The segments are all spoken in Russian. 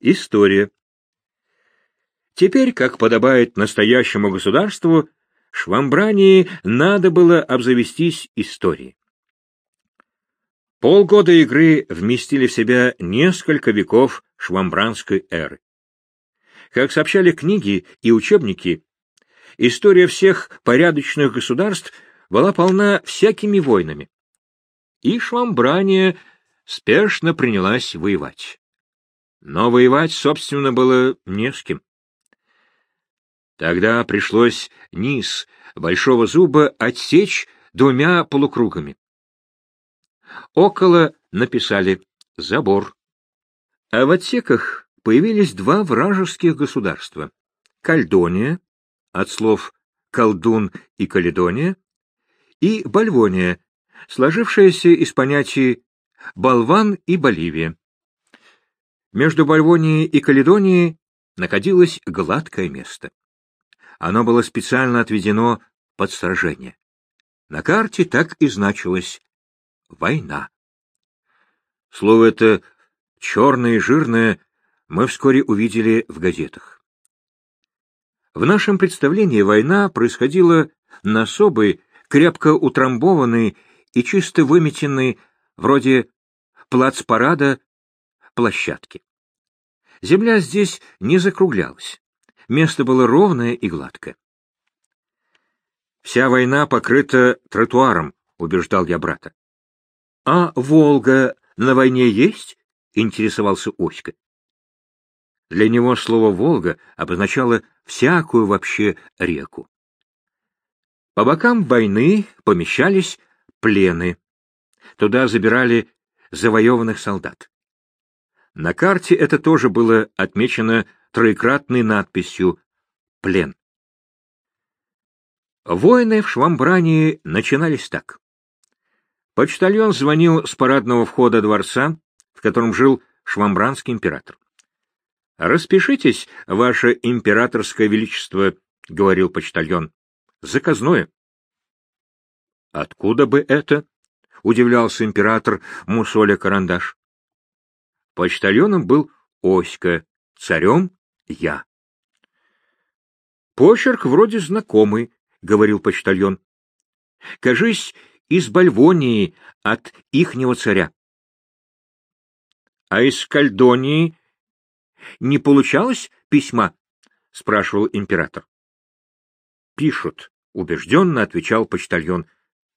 История. Теперь, как подобает настоящему государству, Швамбрании надо было обзавестись историей. Полгода игры вместили в себя несколько веков швамбранской эры. Как сообщали книги и учебники, история всех порядочных государств была полна всякими войнами. И Швамбрания спешно принялась воевать. Но воевать, собственно, было не с кем. Тогда пришлось низ большого зуба отсечь двумя полукругами. Около написали «забор». А в отсеках появились два вражеских государства — Кальдония, от слов «колдун» и «каледония», и Бальвония, сложившаяся из понятий «болван» и «боливия». Между Бальвонией и Каледонией находилось гладкое место. Оно было специально отведено под сражение. На карте так и значилось «война». Слово это черное и жирное мы вскоре увидели в газетах. В нашем представлении война происходила на особой, крепко утрамбованной и чисто выметенной, вроде плацпарада, площадке. Земля здесь не закруглялась. Место было ровное и гладкое. «Вся война покрыта тротуаром», — убеждал я брата. «А Волга на войне есть?» — интересовался Оська. Для него слово «Волга» обозначало всякую вообще реку. По бокам войны помещались плены. Туда забирали завоеванных солдат. На карте это тоже было отмечено троекратной надписью «Плен». Войны в Швамбрании начинались так. Почтальон звонил с парадного входа дворца, в котором жил швамбранский император. «Распишитесь, ваше императорское величество», — говорил почтальон. «Заказное». «Откуда бы это?» — удивлялся император Мусоля Карандаш. Почтальоном был Оська, царем — я. «Почерк вроде знакомый», — говорил почтальон. «Кажись, из Бальвонии от ихнего царя». «А из Кальдонии не получалось письма?» — спрашивал император. «Пишут», — убежденно отвечал почтальон,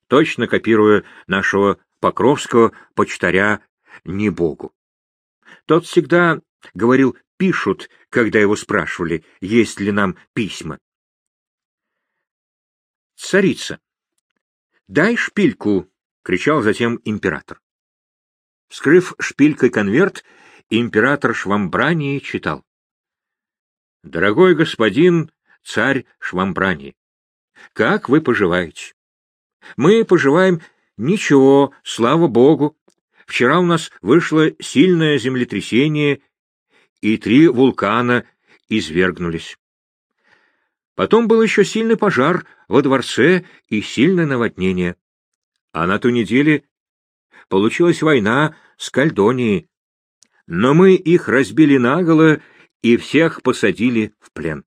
точно копируя нашего покровского почтаря не богу. Тот всегда говорил «пишут», когда его спрашивали, есть ли нам письма. «Царица, дай шпильку!» — кричал затем император. Вскрыв шпилькой конверт, император Швамбрании читал. «Дорогой господин, царь Швамбрании, как вы поживаете? Мы поживаем ничего, слава богу. Вчера у нас вышло сильное землетрясение, и три вулкана извергнулись. Потом был еще сильный пожар во дворце и сильное наводнение. А на ту неделе получилась война с Кальдонией. Но мы их разбили наголо и всех посадили в плен.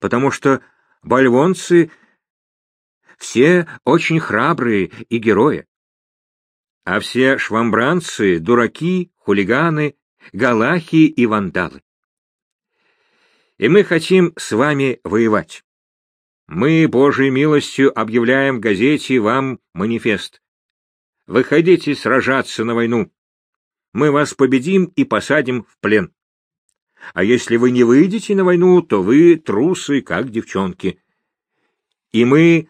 Потому что бальвонцы все очень храбрые и герои. А все швамбранцы — дураки, хулиганы, галахи и вандалы. И мы хотим с вами воевать. Мы, Божьей милостью, объявляем в газете вам манифест. Выходите сражаться на войну. Мы вас победим и посадим в плен. А если вы не выйдете на войну, то вы трусы, как девчонки. И мы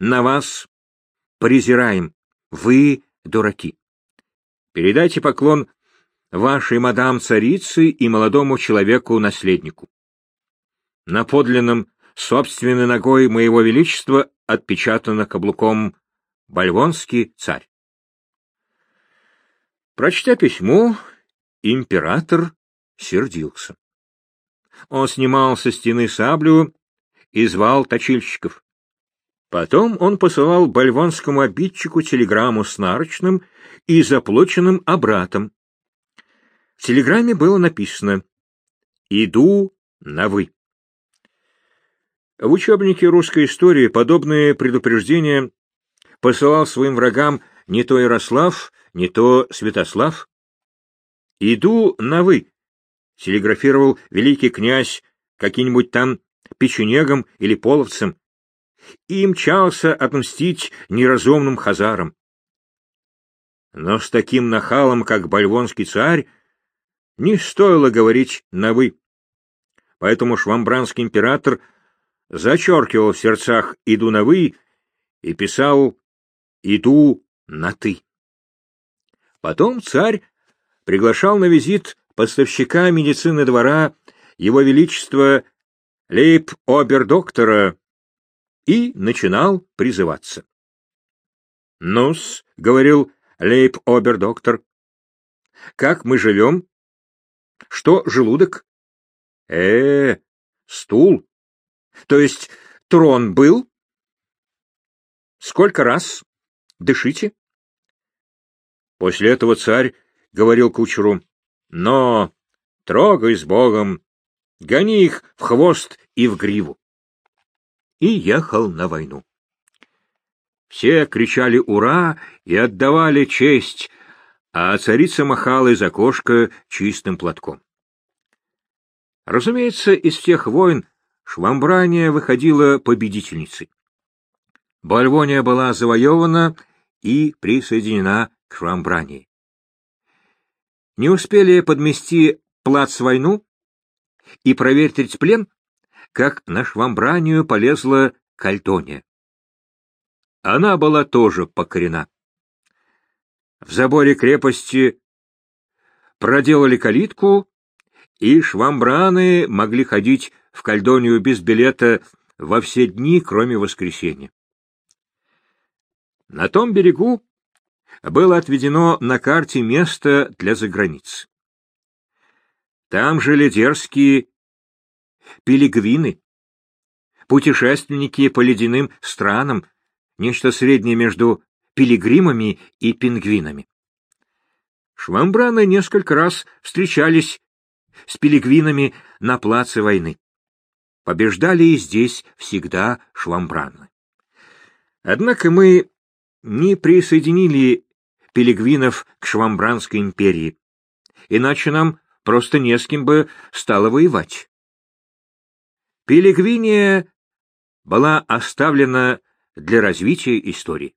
на вас презираем. Вы дураки. Передайте поклон вашей мадам-царице и молодому человеку-наследнику. На подлинном собственной ногой моего величества отпечатано каблуком «Бальвонский царь». Прочтя письмо, император сердился. Он снимал со стены саблю и звал точильщиков. Потом он посылал бальвонскому обидчику телеграмму с нарочным и заплаченным обратом. В телеграмме было написано «Иду на «вы». В учебнике русской истории подобные предупреждения посылал своим врагам не то Ярослав, не то Святослав. «Иду на «вы», — телеграфировал великий князь каким-нибудь там печенегом или половцем, и мчался отмстить неразумным хазарам. Но с таким нахалом, как бальвонский царь, не стоило говорить на «вы». Поэтому швамбранский император зачеркивал в сердцах «иду на «вы» и писал «иду на «ты». Потом царь приглашал на визит поставщика медицины двора его величество лейб-обер-доктора и начинал призываться. «Ну-с», — говорил лейб-обер-доктор, — «как мы живем? Что желудок? э, стул. То есть трон был? Сколько раз? Дышите. После этого царь говорил кучеру, но трогай с Богом, гони их в хвост и в гриву. И ехал на войну. Все кричали «Ура!» и отдавали честь, а царица махала из окошка чистым платком. Разумеется, из всех войн Швамбрания выходила победительницей. Бальвония была завоевана и присоединена к Швамбрании. Не успели подмести плац войну и проверить плен, как на Швамбранию полезла Кальтония. Она была тоже покорена. В заборе крепости проделали калитку, и швамбраны могли ходить в Кальдонию без билета во все дни, кроме воскресенья. На том берегу было отведено на карте место для заграниц. Там жили дерзкие пилигвины, путешественники по ледяным странам, нечто среднее между пилигримами и пингвинами. Швамбраны несколько раз встречались с пилигвинами на плаце войны. Побеждали и здесь всегда швамбраны. Однако мы не присоединили пилигвинов к швамбранской империи, иначе нам просто не с кем бы стало воевать. Пилигвиния была оставлена для развития истории.